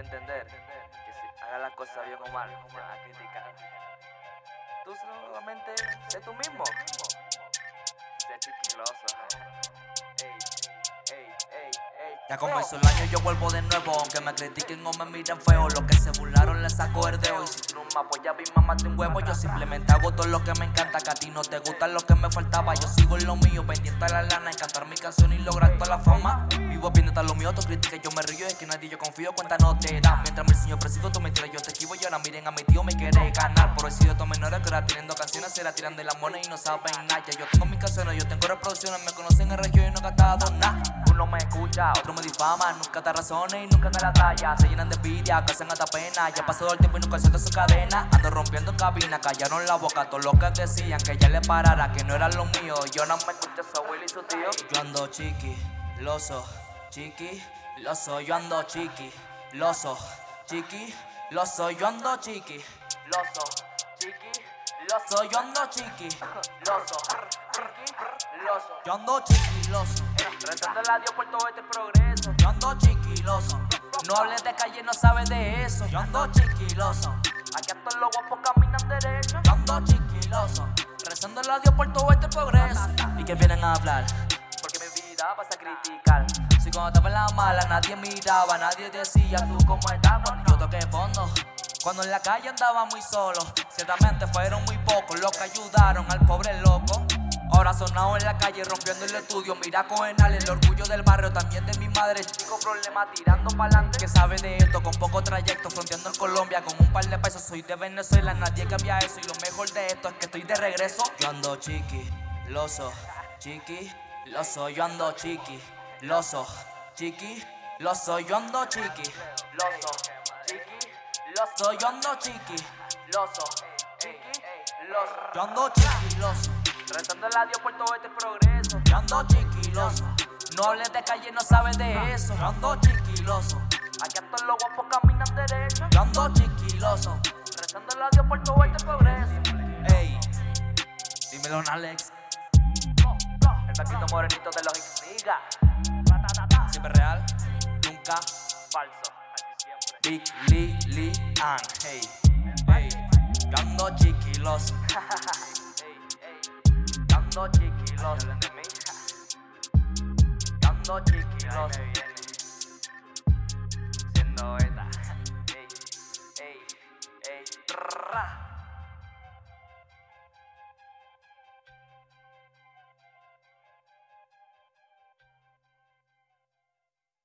que entender que si haga las cosas bien o mal, van a criticar. Tú solamente sé tú mismo. Sé chiquiloso. Ey, ey, ey, ey. Ya comenzó el año, yo vuelvo de nuevo. Aunque me critiquen o me miren feo, los que se burlaron les saco el dedo. Y si tú no me apoyas, vi mamá un huevo. Yo simplemente hago todo lo que me encanta. Que a ti no te gusta lo que me faltaba. Yo sigo en lo mío, pendiente a la lana, en cantar mi canción y lograr toda la fama. Vivo a lo mío, tú criticas, yo me río. Es que nadie yo confío, cuenta no te da. Mientras mi señor presigo, tú me tiras, yo te esquivo. Y ahora miren a mi tío, me quiere ganar. Por eso yo estos menores que ahora teniendo canciones, se la tiran de la mona y no saben nada. Yo tengo mis canciones, yo tengo reproducciones, me conocen en región y no he gastado nada. Uno me escucha, otro me difama, nunca te razones y nunca te la talla. Se llenan de envidia, hacen hasta pena. Ya pasó el tiempo y nunca siento su cadena. Ando rompiendo cabina, callaron la boca, todo lo que decían, que ya le parara, que no era lo mío. Yo no me escucho a Willy y su tío. Yo ando chiqui, loso, chiqui, loso, yo ando chiqui, loso, chiqui, loso, yo ando chiqui, loso, chiqui, loso, yo ando chiqui, loso, chiqui, loso, yo ando chiquiloso. Tratando la Dios por todo este progreso. Yo ando chiquiloso. No hables de calle, no sabes de eso. Yo ando chiquiloso. Aquí a todos los guapos caminan derecho. Yo ando chiquiloso. Rezando a Dios por todo este progreso. ¿Y que vienen a hablar? Porque mi vida vas a criticar. Si cuando estaba en la mala nadie miraba, nadie decía tú cómo estás cuando yo toqué fondo. Cuando en la calle andaba muy solo, ciertamente fueron muy pocos los que ayudaron al pobre loco. Ahora sonado en la calle rompiendo el estudio, mira Coenal, el orgullo del barrio, también de mi madre. Chico problema tirando pa'lante, que sabe de esto con poco trayecto, fronteando en Colombia con un par de pesos. Soy de Venezuela, nadie cambia eso y lo mejor de esto es que estoy de regreso. Yo ando chiqui, loso, chiqui, loso, yo ando chiqui, loso, chiqui, loso, yo ando chiqui, Loso, chiqui, loso, yo ando chiqui, loso, chiqui, loso. yo ando chiquiloso. Tratando la Dios por todo este progreso. Yo ando chiquiloso. No hables de calle, no sabes de eso. Yo ando chiquiloso. Aquí a todos los guapos caminan derecho. Yo ando chiquiloso. Rezando la Dios por todo este progreso. Ey, dímelo, Alex. El paquito morenito de los Ixniga siempre real, nunca falso. Big Lee Lee and hey, hey. dando chiquilos, dando chiquilos, dando chiquilos, siendo eta, hey, hey, hey,